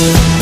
you.